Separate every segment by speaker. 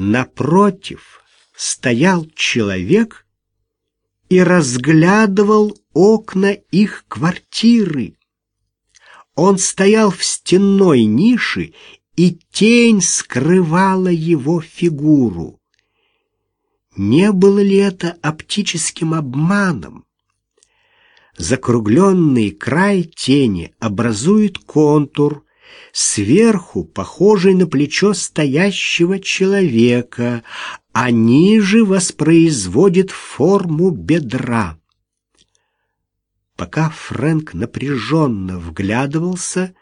Speaker 1: Напротив стоял человек и разглядывал окна их квартиры. Он стоял в стенной нише, и тень скрывала его фигуру. Не было ли это оптическим обманом? Закругленный край тени образует контур, сверху похожий на плечо стоящего человека, а ниже воспроизводит форму бедра. Пока Фрэнк напряженно вглядывался,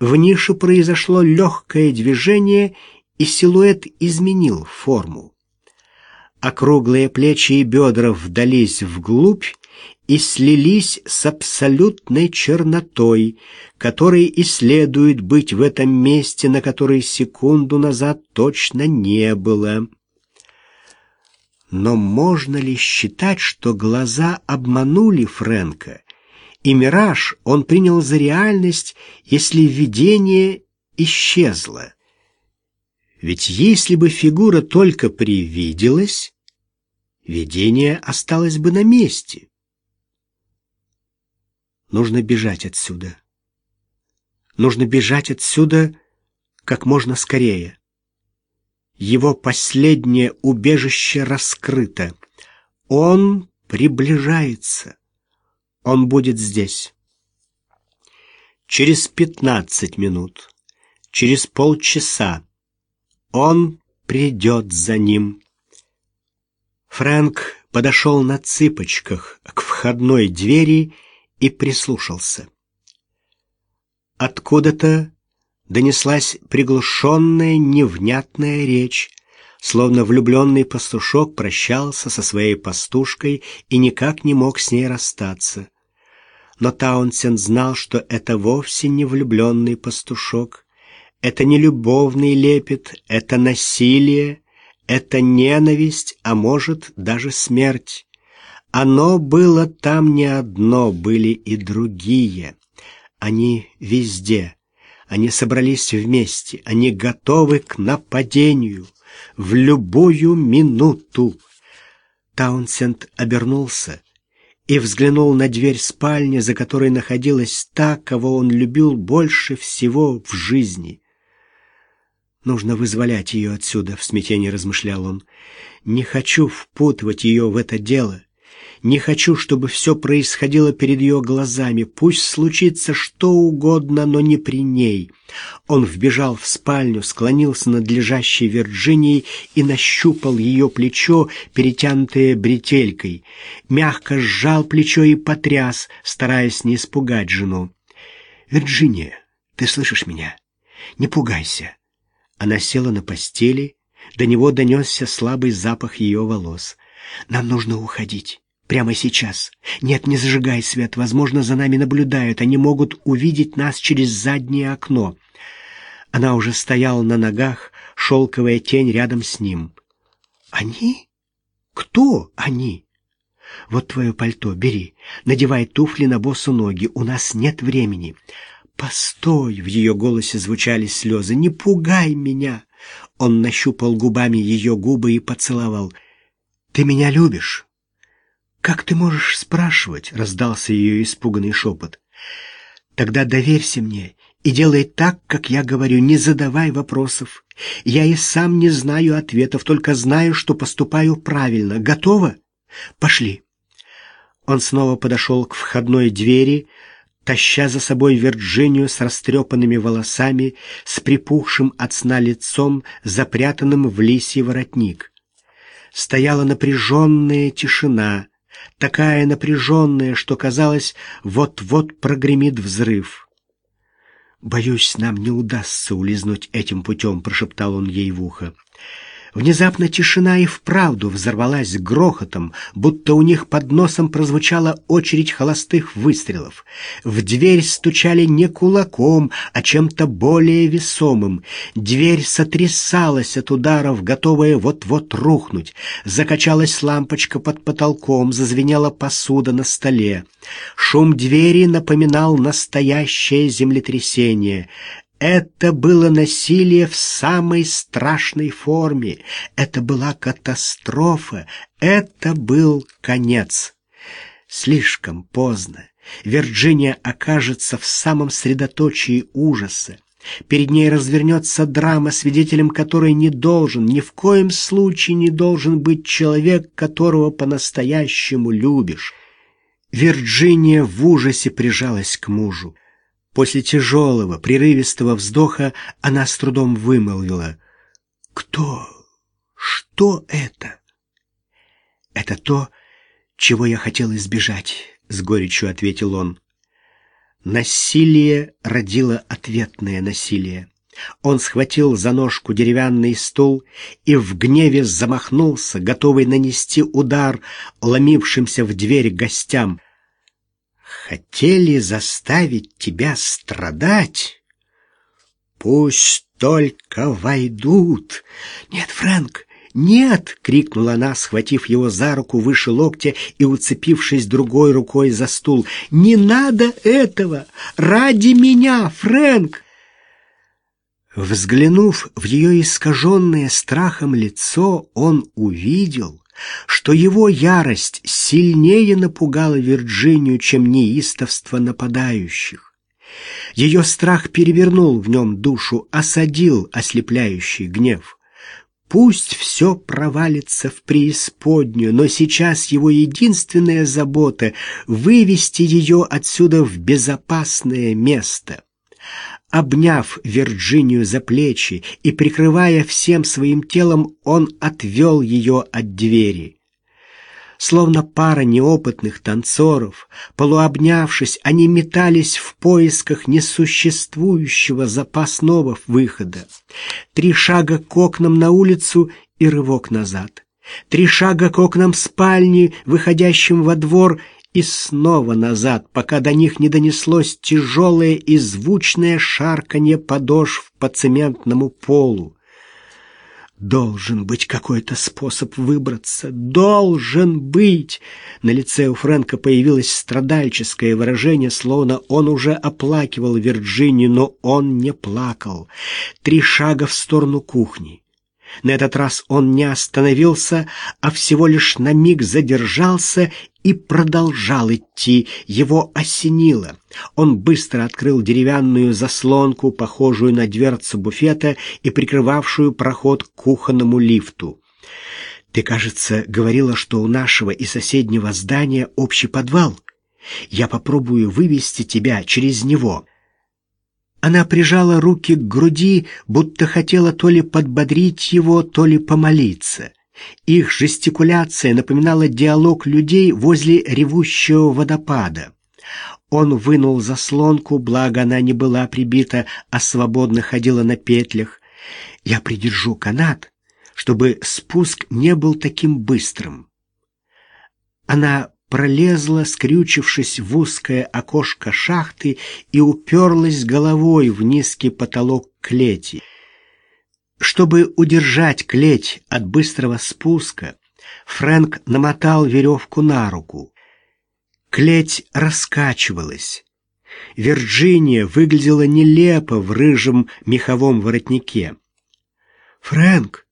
Speaker 1: в нише произошло легкое движение, и силуэт изменил форму. Округлые плечи и бедра вдались вглубь, и слились с абсолютной чернотой, которой и следует быть в этом месте, на которой секунду назад точно не было. Но можно ли считать, что глаза обманули Фрэнка, и мираж он принял за реальность, если видение исчезло? Ведь если бы фигура только привиделась, видение осталось бы на месте. Нужно бежать отсюда. Нужно бежать отсюда как можно скорее. Его последнее убежище раскрыто. Он приближается. Он будет здесь. Через пятнадцать минут, через полчаса он придет за ним. Фрэнк подошел на цыпочках к входной двери и прислушался. Откуда-то донеслась приглушенная невнятная речь, словно влюбленный пастушок прощался со своей пастушкой и никак не мог с ней расстаться. Но Таунсен знал, что это вовсе не влюбленный пастушок, это не любовный лепет, это насилие, это ненависть, а может даже смерть. Оно было там не одно, были и другие. Они везде. Они собрались вместе. Они готовы к нападению. В любую минуту. Таунсенд обернулся и взглянул на дверь спальни, за которой находилась та, кого он любил больше всего в жизни. «Нужно вызволять ее отсюда», — в смятении размышлял он. «Не хочу впутывать ее в это дело. Не хочу, чтобы все происходило перед ее глазами. Пусть случится что угодно, но не при ней. Он вбежал в спальню, склонился над лежащей Вирджинией и нащупал ее плечо, перетянутое бретелькой. Мягко сжал плечо и потряс, стараясь не испугать жену. «Вирджиния, ты слышишь меня? Не пугайся». Она села на постели, до него донесся слабый запах ее волос. «Нам нужно уходить. Прямо сейчас. Нет, не зажигай свет. Возможно, за нами наблюдают. Они могут увидеть нас через заднее окно. Она уже стояла на ногах, шелковая тень рядом с ним. Они? Кто они? Вот твое пальто, бери. Надевай туфли на босу ноги. У нас нет времени. Постой, в ее голосе звучали слезы. Не пугай меня. Он нащупал губами ее губы и поцеловал. Ты меня любишь? «Как ты можешь спрашивать?» — раздался ее испуганный шепот. «Тогда доверься мне и делай так, как я говорю, не задавай вопросов. Я и сам не знаю ответов, только знаю, что поступаю правильно. Готово? Пошли». Он снова подошел к входной двери, таща за собой Вирджинию с растрепанными волосами, с припухшим от сна лицом, запрятанным в лисий воротник. Стояла напряженная тишина — такая напряженная, что казалось, вот-вот прогремит взрыв. «Боюсь, нам не удастся улизнуть этим путем», — прошептал он ей в ухо. Внезапно тишина и вправду взорвалась грохотом, будто у них под носом прозвучала очередь холостых выстрелов. В дверь стучали не кулаком, а чем-то более весомым. Дверь сотрясалась от ударов, готовая вот-вот рухнуть. Закачалась лампочка под потолком, зазвенела посуда на столе. Шум двери напоминал настоящее землетрясение. Это было насилие в самой страшной форме. Это была катастрофа. Это был конец. Слишком поздно. Вирджиния окажется в самом средоточии ужаса. Перед ней развернется драма, свидетелем которой не должен, ни в коем случае не должен быть человек, которого по-настоящему любишь. Вирджиния в ужасе прижалась к мужу. После тяжелого, прерывистого вздоха она с трудом вымолвила. «Кто? Что это?» «Это то, чего я хотел избежать», — с горечью ответил он. Насилие родило ответное насилие. Он схватил за ножку деревянный стул и в гневе замахнулся, готовый нанести удар ломившимся в дверь гостям. «Хотели заставить тебя страдать? Пусть только войдут!» «Нет, Фрэнк, «Нет!» — крикнула она, схватив его за руку выше локтя и уцепившись другой рукой за стул. «Не надо этого! Ради меня, Фрэнк!» Взглянув в ее искаженное страхом лицо, он увидел, что его ярость сильнее напугала Вирджинию, чем неистовство нападающих. Ее страх перевернул в нем душу, осадил ослепляющий гнев. Пусть все провалится в преисподнюю, но сейчас его единственная забота — вывести ее отсюда в безопасное место. Обняв Вирджинию за плечи и прикрывая всем своим телом, он отвел ее от двери. Словно пара неопытных танцоров, полуобнявшись, они метались в поисках несуществующего запасного выхода. Три шага к окнам на улицу и рывок назад. Три шага к окнам спальни, выходящим во двор, и снова назад, пока до них не донеслось тяжелое и звучное шарканье подошв по цементному полу. Должен быть какой-то способ выбраться. Должен быть. На лице у Фрэнка появилось страдальческое выражение, словно он уже оплакивал Вирджинию, но он не плакал. Три шага в сторону кухни. На этот раз он не остановился, а всего лишь на миг задержался и продолжал идти. Его осенило. Он быстро открыл деревянную заслонку, похожую на дверцу буфета и прикрывавшую проход к кухонному лифту. «Ты, кажется, говорила, что у нашего и соседнего здания общий подвал. Я попробую вывести тебя через него». Она прижала руки к груди, будто хотела то ли подбодрить его, то ли помолиться. Их жестикуляция напоминала диалог людей возле ревущего водопада. Он вынул заслонку, благо она не была прибита, а свободно ходила на петлях. «Я придержу канат, чтобы спуск не был таким быстрым». Она пролезла, скрючившись в узкое окошко шахты, и уперлась головой в низкий потолок клети. Чтобы удержать клеть от быстрого спуска, Фрэнк намотал веревку на руку. Клеть раскачивалась. Вирджиния выглядела нелепо в рыжем меховом воротнике. «Фрэнк,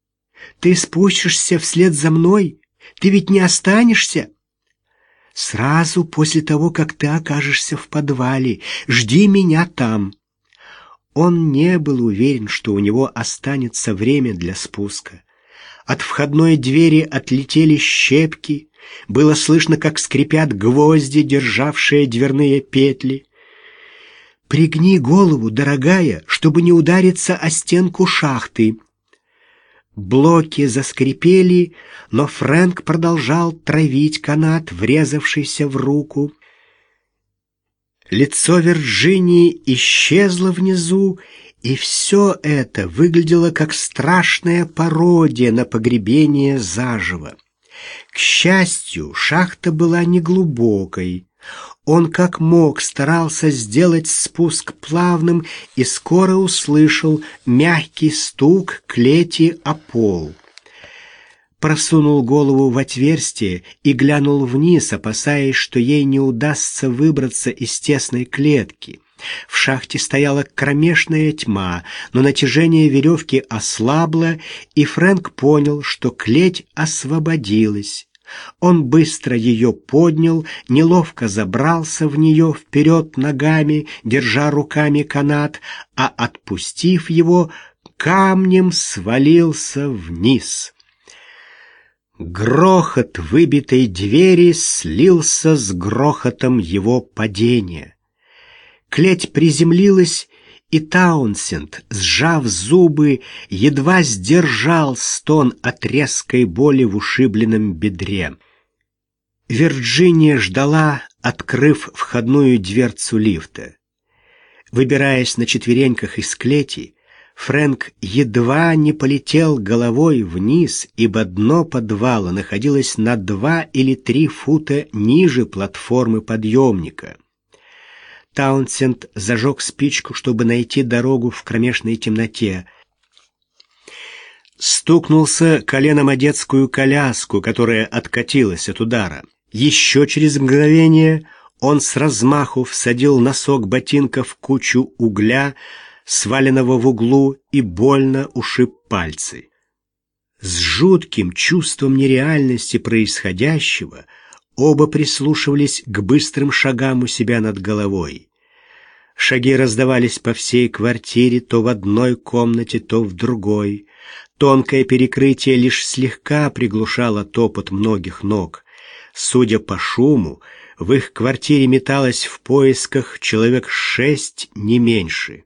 Speaker 1: ты спустишься вслед за мной? Ты ведь не останешься?» «Сразу после того, как ты окажешься в подвале. Жди меня там». Он не был уверен, что у него останется время для спуска. От входной двери отлетели щепки, было слышно, как скрипят гвозди, державшие дверные петли. «Пригни голову, дорогая, чтобы не удариться о стенку шахты». Блоки заскрипели, но Фрэнк продолжал травить канат, врезавшийся в руку. Лицо Вирджинии исчезло внизу, и все это выглядело как страшная пародия на погребение заживо. К счастью, шахта была неглубокой. Он как мог старался сделать спуск плавным и скоро услышал мягкий стук клети о пол просунул голову в отверстие и глянул вниз, опасаясь, что ей не удастся выбраться из тесной клетки. В шахте стояла кромешная тьма, но натяжение веревки ослабло, и Фрэнк понял, что клеть освободилась. Он быстро ее поднял, неловко забрался в нее вперед ногами, держа руками канат, а, отпустив его, камнем свалился вниз. Грохот выбитой двери слился с грохотом его падения. Клеть приземлилась, и Таунсенд, сжав зубы, едва сдержал стон от резкой боли в ушибленном бедре. Вирджиния ждала, открыв входную дверцу лифта. Выбираясь на четвереньках из клети, Фрэнк едва не полетел головой вниз, ибо дно подвала находилось на два или три фута ниже платформы подъемника. Таунсенд зажег спичку, чтобы найти дорогу в кромешной темноте. Стукнулся коленом о детскую коляску, которая откатилась от удара. Еще через мгновение он с размаху всадил носок ботинка в кучу угля, сваленного в углу, и больно ушиб пальцы. С жутким чувством нереальности происходящего оба прислушивались к быстрым шагам у себя над головой. Шаги раздавались по всей квартире, то в одной комнате, то в другой. Тонкое перекрытие лишь слегка приглушало топот многих ног. Судя по шуму, в их квартире металось в поисках человек шесть, не меньше.